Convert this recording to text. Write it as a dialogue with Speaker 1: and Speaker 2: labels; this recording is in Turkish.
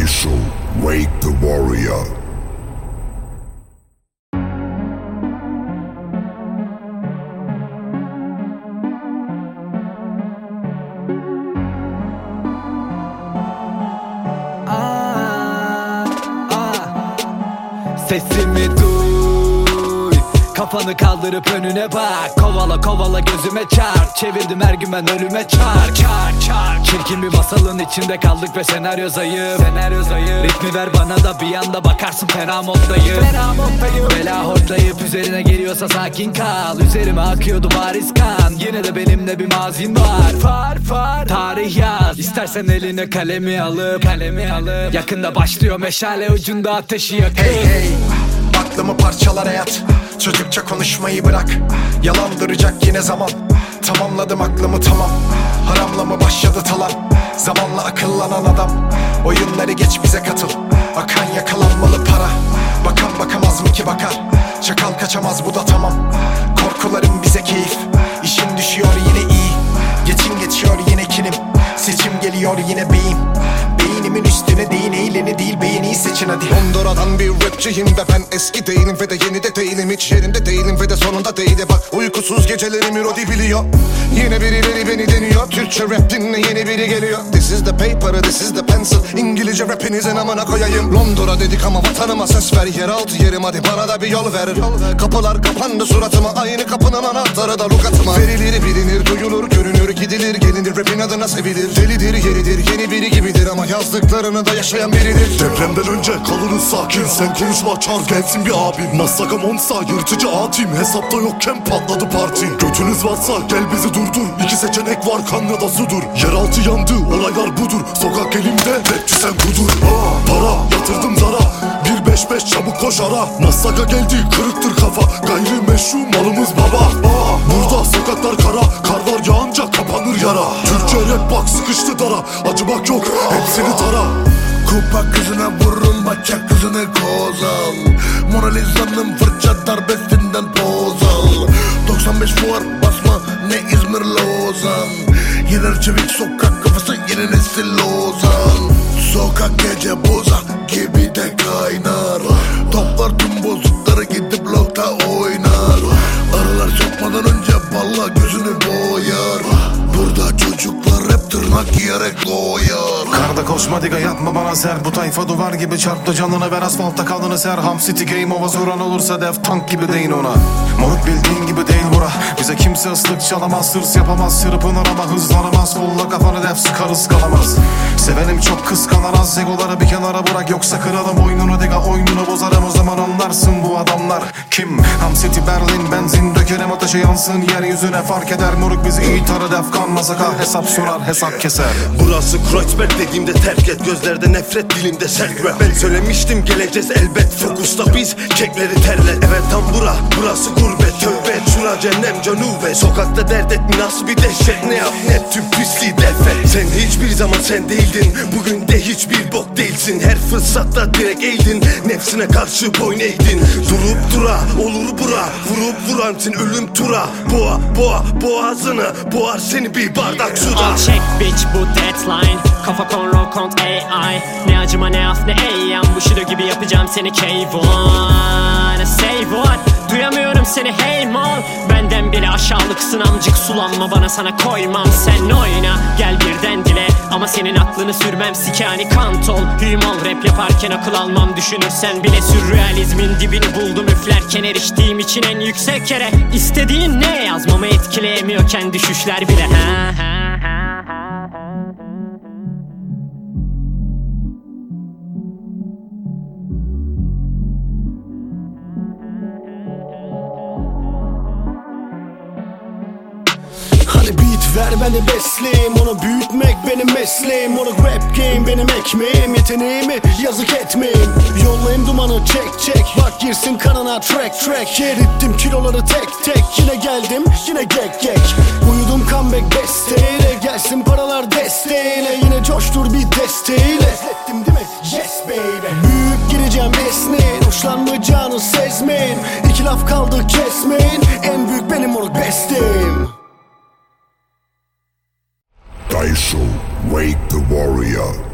Speaker 1: Facial, wake the warrior.
Speaker 2: C'est ces métaux Kafanı kaldırıp önüne bak. Kovala kovala gözüme çarp. Çevirdim her gün ben ölüme çark Çark çark Çirkin bir masalın içinde kaldık ve senaryo zayıf. Senaryo zayıf. Ritmi ver bana da bir anda bakarsın fena moddayım. Fena moddayım. Bela hortlayıp üzerine geliyorsa sakin kal. Üzerime akıyordu bariz kan. Yine de benimle bir mazin var. Far far. Tarih yaz. İstersen eline kalemi alıp Kalemi alıp. Yakında başlıyor meşale ucunda ateşi yakıp.
Speaker 3: Hey hey Aklımı parçalar hayat Çocukça konuşmayı bırak. Yalan duracak yine zaman. Tamamladım aklımı tamam. Haramla mı başladı talan. Zamanla akıllanan adam. Oyunları geç bize katıl. Akan yakalanmalı para. Bakan bakamaz mı ki bakar? Çakal kaçamaz bu da tamam. Korkularım bize keyif. İşin düşüyor yine iyi. Geçin geçiyor yine kilim Seçim geliyor yine beyim Beynimin üstüne değin eğleni değil beğeniyi seçin hadi.
Speaker 4: Hondura'dan bir rapçiyim ve ben eski değilim ve de yeni de değilim. Hiç yerinde değilim ve de sonunda değil de bak Uykusuz geceleri melodi biliyor. Yine birileri beni deniyor. Türkçe rap dinle yeni biri geliyor. This is the paper, this is the pencil. İngilizce rapinizin amına koyayım. Londra dedik ama vatanıma ses ver. Yeraltı yerim hadi bana da bir yol ver. Kapılar kapandı suratıma Aynı kapının anahtarı da lukatıma Verilir bilinir, duyulur, görünür, gidilir Gelinir. Rapin adına sevilir. Delidir, yazdıklarını da yaşayan biridir.
Speaker 5: Depremden önce kalırız sakin. Sen konuşma çağır gelsin bir abi Massaka monsa yırtıcı atayım. Hesapta yokken patladı parti. Götünüz varsa gel bizi durdur. İki seçenek var kan ya da sudur. Yeraltı yandı olaylar budur. Sokak elimde rapçi sen kudur Aa, Para yatırdım zara. Bir beş beş çabuk koş ara Massaka geldi kırıktır kafa. Gayrimeşru malımız baba. Aa, Burada sokaklar kara. Kar var kapanır yara. Türkçe rap bak sıkıştı dara. Acımak yok hepsini tara.
Speaker 6: Kupa kızına vurun bacak kızını kozal. Mona Lisa'nın fırça darbesinden poz al 95 fuar basma ne İzmir Lozan Yener çevik sokak kafası yeni nesil Lozan Sokak gece boza gibi de kaynar. Toplar tüm bozukları gidip blokta oynar. Arılar sokmadan önce balla gözünü çocuklar hep tırnak giyerek doyar
Speaker 4: Karda koşma diga yapma bana ser. Bu tayfa duvar gibi çarptı canını ver. Asfalta kaldığını ser. Ham City game ova soran olursa dev tank gibi değin ona. Moruk bildiğin gibi değil bura. Bize kimse ıslık çalamaz hırs yapamaz. Çırpınır ama hızlanamaz. Kolla kafanı dev sıkar ıskalamaz Sevenim çok kıskanar az. Egoları bir kenara bırak Yoksa kıralım oyununu. Diga oyununu bozarım. O zaman anlarsın bu adamlar kim? Ham City Berlin benzin dökerim ateşe yansın. Yeryüzüne fark eder. Moruk bizi iyi tarı def kanmasa Hesap sorar hesap keser.
Speaker 7: Burası Kreuzberg dediğimde terk et Gözlerde nefret dilimde sert rap. Ben söylemiştim geleceğiz elbet. Fokusta biz kekleri terlet. Evet tam bura burası gurbet Tövbe et şura cennem canube Sokakta dert etme. Nasıl bir dehşet Ne yap ne tüm pisliği defet Sen hiçbir zaman sen değildin Bugün de hiçbir bok değilsin. Her fırsatta direkt eğdin Nefsine karşı boyun eğdin. Durup dura olur bura Vurup vuransın ölüm tura. Boğa boğa boğazını Boğar seni bir bardak suda.
Speaker 8: Al çek bitch bu deadline. Kafa kontrol kont AI Ne acıma ne af ne eyyam. Bu şido gibi yapacağım seni K1 Say what aşağılıksın amcık Sulanma bana sana koymam. Sen oyna gel birden dile. Ama senin aklını sürmem sikani kantol Hümal rap yaparken akıl almam. Düşünürsen bile sürrealizmin dibini buldum. Üflerken eriştiğim için en yüksek yere. İstediğin ne yazmamı etkileyemiyorken düşüşler bile. Ha ha
Speaker 6: ver ben de besleyeyim Onu büyütmek benim mesleğim. Onu rap game benim ekmeğim Yeteneğimi yazık etmeyin. Yollayın dumanı çek çek. Bak girsin kanına track track. Erittim kiloları tek tek. Yine geldim yine gek gek. Uyudum comeback besteyle Gelsin paralar desteğiyle. Yine coştur bir desteğiyle. Ettim değil mi? Yes baby. Büyük gireceğim esneyin Hoşlanmayacağını sezmeyin. İki laf kaldı kesmeyin. En büyük benim moruk besteğim
Speaker 1: Daiso, wake the warrior.